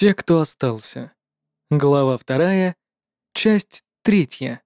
Те, кто остался. Глава вторая, часть третья.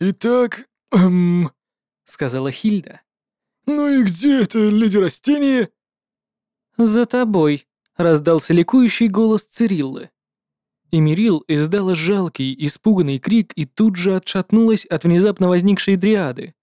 «Итак, эм...» — сказала Хильда. «Ну и где это леди растение?» «За тобой», — раздался ликующий голос Цириллы. Эмирил издала жалкий, испуганный крик и тут же отшатнулась от внезапно возникшей дриады.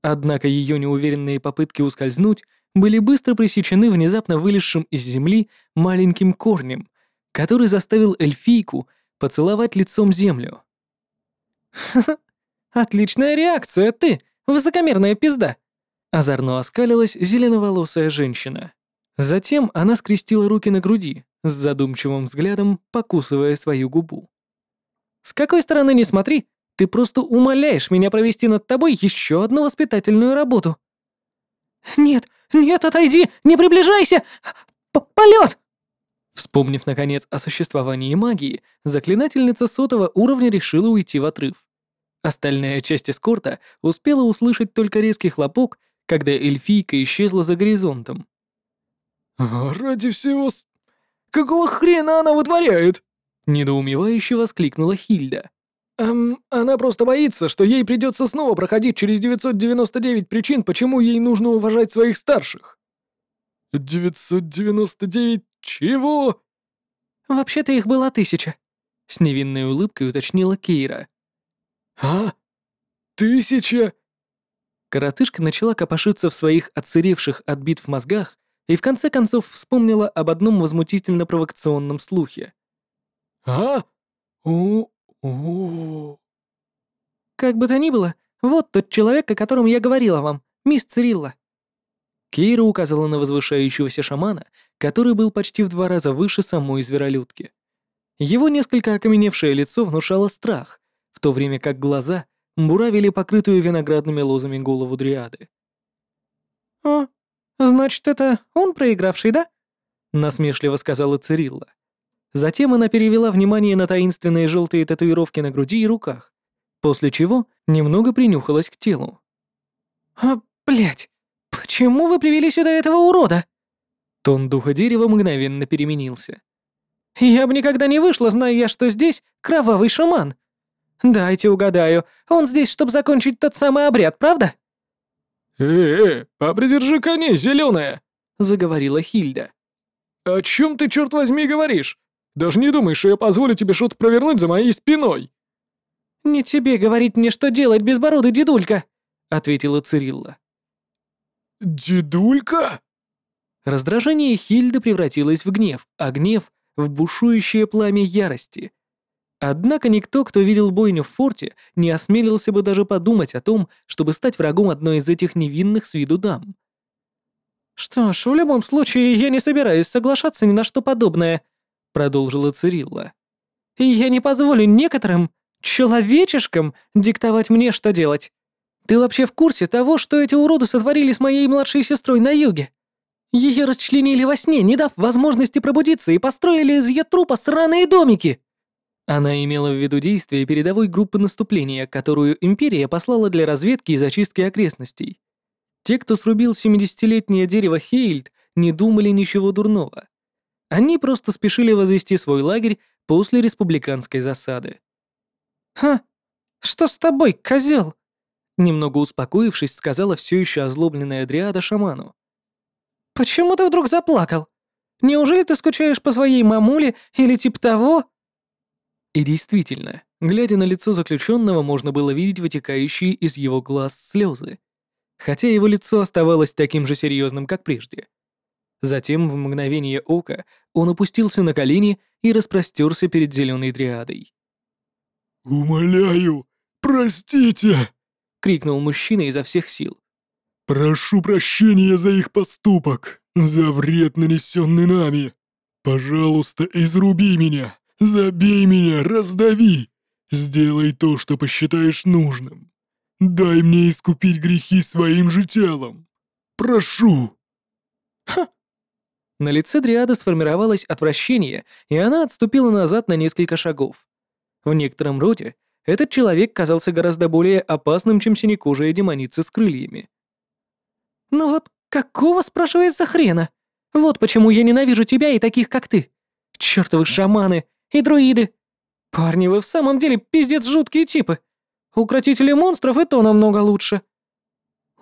Однако ее неуверенные попытки ускользнуть были быстро пресечены внезапно вылезшим из земли маленьким корнем, который заставил эльфийку поцеловать лицом землю. «Ха-ха, отличная реакция, ты, высокомерная пизда!» Озорно оскалилась зеленоволосая женщина. Затем она скрестила руки на груди, с задумчивым взглядом покусывая свою губу. «С какой стороны не смотри, ты просто умоляешь меня провести над тобой еще одну воспитательную работу». «Нет, нет, отойди, не приближайся! П Полет!» Вспомнив, наконец, о существовании магии, заклинательница сотого уровня решила уйти в отрыв. Остальная часть эскорта успела услышать только резкий хлопок, когда эльфийка исчезла за горизонтом. «Ради всего... Какого хрена она вытворяет?» Недоумевающе воскликнула Хильда. Эм, она просто боится, что ей придется снова проходить через 999 причин, почему ей нужно уважать своих старших. 999 чего? Вообще-то их было тысяча. С невинной улыбкой уточнила Кейра. А? Тысяча? Коротышка начала копошиться в своих отсыревших от битв мозгах и в конце концов вспомнила об одном возмутительно-провокационном слухе. «А? У... у...» «Как бы то ни было, вот тот человек, о котором я говорила вам, мисс Цирилла». Кейра указала на возвышающегося шамана, который был почти в два раза выше самой зверолюдки. Его несколько окаменевшее лицо внушало страх, в то время как глаза буравили покрытую виноградными лозами голову дриады. «О, значит, это он проигравший, да?» — насмешливо сказала Цирилла. Затем она перевела внимание на таинственные желтые татуировки на груди и руках, после чего немного принюхалась к телу. «А, блядь, почему вы привели сюда этого урода?» Тон духа дерева мгновенно переменился. «Я бы никогда не вышла, зная я, что здесь кровавый шаман. Дайте угадаю, он здесь, чтобы закончить тот самый обряд, правда?» «Э-э, попридержи коней, зеленая!» — заговорила Хильда. «О чем ты, черт возьми, говоришь? Даже не думай, что я позволю тебе что-то провернуть за моей спиной!» «Не тебе говорить мне, что делать, безбородый дедулька!» — ответила Цирилла. «Дедулька?» Раздражение Хильды превратилось в гнев, а гнев — в бушующее пламя ярости. Однако никто, кто видел бойню в форте, не осмелился бы даже подумать о том, чтобы стать врагом одной из этих невинных с виду дам. «Что ж, в любом случае, я не собираюсь соглашаться ни на что подобное», — продолжила Цирилла. «И я не позволю некоторым человечешкам диктовать мне, что делать. Ты вообще в курсе того, что эти уроды сотворили с моей младшей сестрой на юге? Ее расчленили во сне, не дав возможности пробудиться, и построили из ее трупа сраные домики!» Она имела в виду действия передовой группы наступления, которую Империя послала для разведки и зачистки окрестностей. Те, кто срубил 70-летнее дерево Хейльд, не думали ничего дурного. Они просто спешили возвести свой лагерь после республиканской засады. «Ха! Что с тобой, козел?» Немного успокоившись, сказала все еще озлобленная Дриада шаману. «Почему ты вдруг заплакал? Неужели ты скучаешь по своей мамуле или типа того?» И действительно, глядя на лицо заключенного, можно было видеть вытекающие из его глаз слезы, хотя его лицо оставалось таким же серьезным, как прежде. Затем, в мгновение ока, он опустился на колени и распростерся перед зеленой дриадой. «Умоляю, простите!» — крикнул мужчина изо всех сил. «Прошу прощения за их поступок, за вред, нанесенный нами. Пожалуйста, изруби меня, Забей меня, раздави! Сделай то, что посчитаешь нужным. Дай мне искупить грехи своим же телом. Прошу!» Ха! На лице Дриады сформировалось отвращение, и она отступила назад на несколько шагов. В некотором роде этот человек казался гораздо более опасным, чем синекожая демоница с крыльями. «Ну вот какого, спрашивается, хрена? Вот почему я ненавижу тебя и таких, как ты. Чёртовы шаманы и друиды! Парни, вы в самом деле пиздец жуткие типы. Укротители монстров и то намного лучше.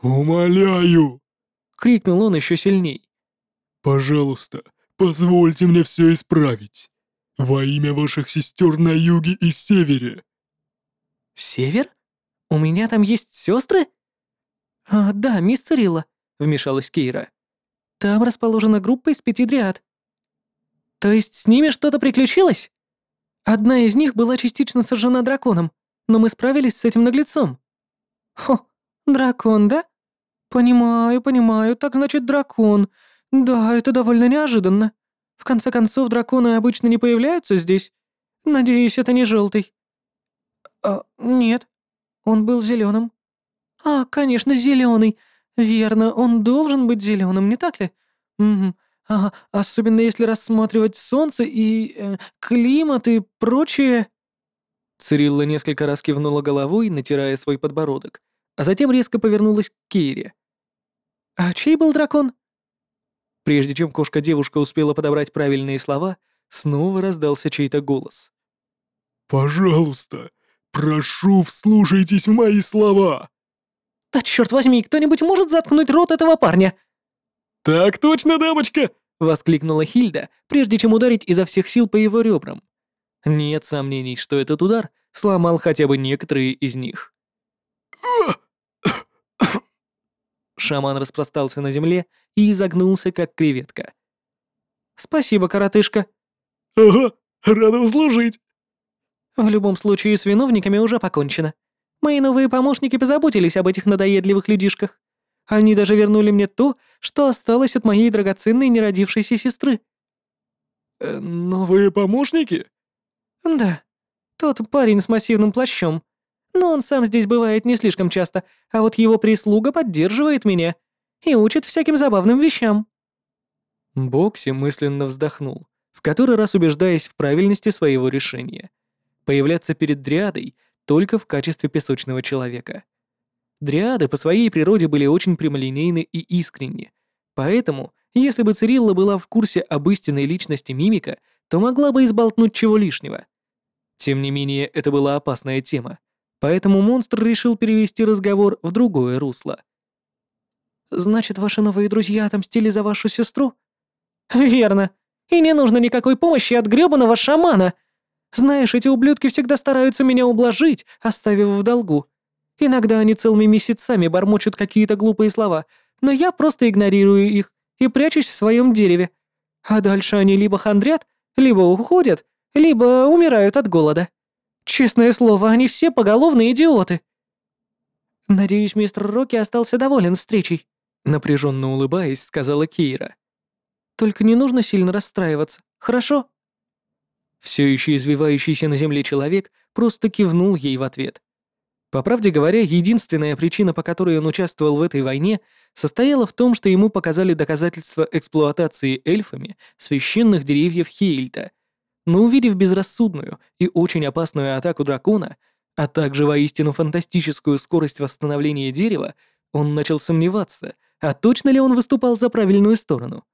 «Умоляю!» — крикнул он еще сильней. «Пожалуйста, позвольте мне все исправить. Во имя ваших сестер на юге и севере». «Север? У меня там есть сестры? «А, да, мисс Цирилла», — вмешалась Кейра. «Там расположена группа из пяти дриад». «То есть с ними что-то приключилось?» «Одна из них была частично сожжена драконом, но мы справились с этим наглецом». «Хо, дракон, да? Понимаю, понимаю, так значит дракон. Да, это довольно неожиданно. В конце концов, драконы обычно не появляются здесь. Надеюсь, это не желтый. А, нет, он был зеленым. А, конечно, зеленый. Верно, он должен быть зеленым, не так ли? Угу. Ага, особенно если рассматривать солнце и э, климат и прочее. Цирилла несколько раз кивнула головой, натирая свой подбородок, а затем резко повернулась к Кейре. «А чей был дракон?» Прежде чем кошка-девушка успела подобрать правильные слова, снова раздался чей-то голос. «Пожалуйста, прошу, вслушайтесь в мои слова!» «Да черт возьми, кто-нибудь может заткнуть рот этого парня?» «Так точно, дамочка!» — воскликнула Хильда, прежде чем ударить изо всех сил по его ребрам. Нет сомнений, что этот удар сломал хотя бы некоторые из них. Шаман распростался на земле и изогнулся, как креветка. «Спасибо, коротышка». «Ага, рада услужить». «В любом случае, с виновниками уже покончено. Мои новые помощники позаботились об этих надоедливых людишках. Они даже вернули мне то, что осталось от моей драгоценной неродившейся сестры». Э, «Новые помощники?» «Да. Тот парень с массивным плащом. Но он сам здесь бывает не слишком часто, а вот его прислуга поддерживает меня и учит всяким забавным вещам». Бокси мысленно вздохнул, в который раз убеждаясь в правильности своего решения. Появляться перед Дриадой только в качестве песочного человека. Дриады по своей природе были очень прямолинейны и искренни, поэтому, если бы Цирилла была в курсе об истинной личности мимика, то могла бы изболтнуть чего лишнего. Тем не менее, это была опасная тема, поэтому монстр решил перевести разговор в другое русло. «Значит, ваши новые друзья отомстили за вашу сестру?» «Верно. И не нужно никакой помощи от грёбаного шамана. Знаешь, эти ублюдки всегда стараются меня ублажить, оставив в долгу. Иногда они целыми месяцами бормочут какие-то глупые слова, но я просто игнорирую их и прячусь в своем дереве. А дальше они либо хандрят, либо уходят, либо умирают от голода. Честное слово, они все поголовные идиоты. Надеюсь, мистер Рокки остался доволен встречей, напряженно улыбаясь, сказала Кейра. Только не нужно сильно расстраиваться, хорошо? Все еще извивающийся на земле человек просто кивнул ей в ответ. По правде говоря, единственная причина, по которой он участвовал в этой войне, состояла в том, что ему показали доказательства эксплуатации эльфами священных деревьев Хейльта — но увидев безрассудную и очень опасную атаку дракона, а также воистину фантастическую скорость восстановления дерева, он начал сомневаться, а точно ли он выступал за правильную сторону.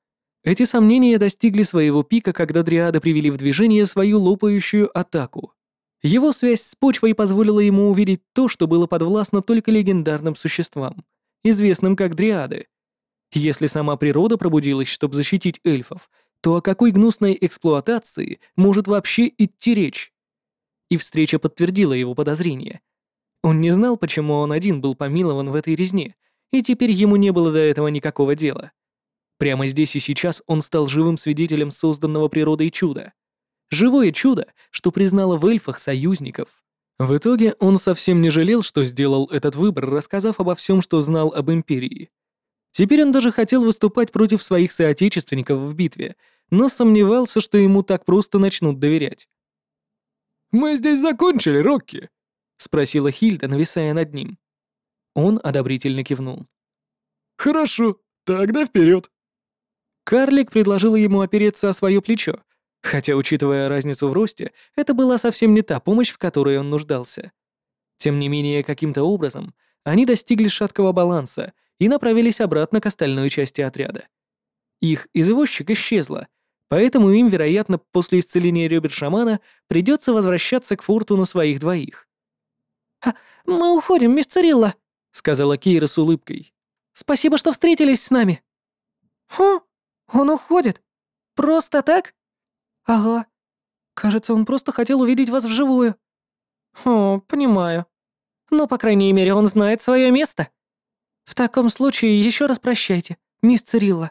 Эти сомнения достигли своего пика, когда дриады привели в движение свою лопающую атаку. Его связь с почвой позволила ему увидеть то, что было подвластно только легендарным существам, известным как дриады. Если сама природа пробудилась, чтобы защитить эльфов, то о какой гнусной эксплуатации может вообще идти речь? И встреча подтвердила его подозрения. Он не знал, почему он один был помилован в этой резне, и теперь ему не было до этого никакого дела. Прямо здесь и сейчас он стал живым свидетелем созданного природой чуда. Живое чудо, что признало в эльфах союзников. В итоге он совсем не жалел, что сделал этот выбор, рассказав обо всем, что знал об Империи. Теперь он даже хотел выступать против своих соотечественников в битве, но сомневался, что ему так просто начнут доверять. «Мы здесь закончили, Рокки?» — спросила Хильда, нависая над ним. Он одобрительно кивнул. «Хорошо, тогда вперед. Карлик предложил ему опереться о свое плечо, хотя, учитывая разницу в росте, это была совсем не та помощь, в которой он нуждался. Тем не менее, каким-то образом они достигли шаткого баланса и направились обратно к остальной части отряда. Их извозчик исчезла, Поэтому им, вероятно, после исцеления ребер шамана придется возвращаться к форту на своих двоих. «А, «Мы уходим, мисс Цирилла», — сказала Кейра с улыбкой. «Спасибо, что встретились с нами». «Хм, он уходит? Просто так?» «Ага. Кажется, он просто хотел увидеть вас вживую». «Хм, понимаю. Но, по крайней мере, он знает свое место. В таком случае еще раз прощайте, мисс Цирилла».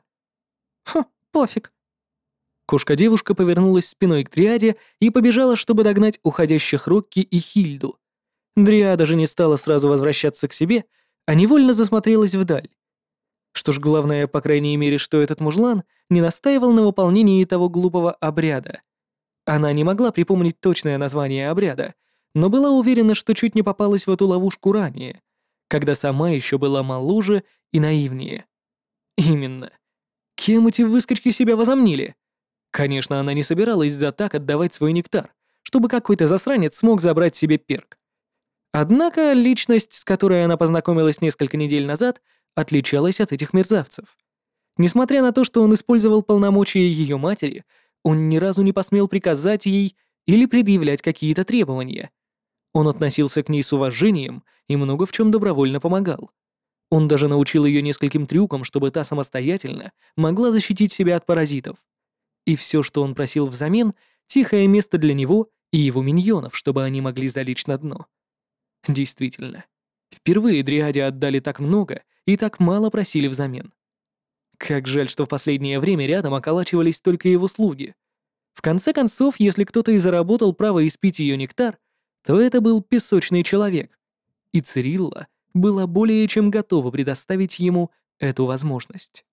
«Хм, пофиг». Кошка-девушка повернулась спиной к Дриаде и побежала, чтобы догнать уходящих Рокки и Хильду. Дриада же не стала сразу возвращаться к себе, а невольно засмотрелась вдаль. Что ж, главное, по крайней мере, что этот мужлан не настаивал на выполнении того глупого обряда. Она не могла припомнить точное название обряда, но была уверена, что чуть не попалась в эту ловушку ранее, когда сама еще была моложе и наивнее. Именно. Кем эти выскочки себя возомнили? Конечно, она не собиралась за так отдавать свой нектар, чтобы какой-то засранец смог забрать себе перк. Однако личность, с которой она познакомилась несколько недель назад, отличалась от этих мерзавцев. Несмотря на то, что он использовал полномочия ее матери, он ни разу не посмел приказать ей или предъявлять какие-то требования. Он относился к ней с уважением и много в чем добровольно помогал. Он даже научил ее нескольким трюкам, чтобы та самостоятельно могла защитить себя от паразитов. И все, что он просил взамен, тихое место для него и его миньонов, чтобы они могли залечь на дно. Действительно, впервые Дриаде отдали так много и так мало просили взамен. Как жаль, что в последнее время рядом околачивались только его слуги. В конце концов, если кто-то и заработал право испить ее нектар, то это был песочный человек. И Цирилла была более чем готова предоставить ему эту возможность.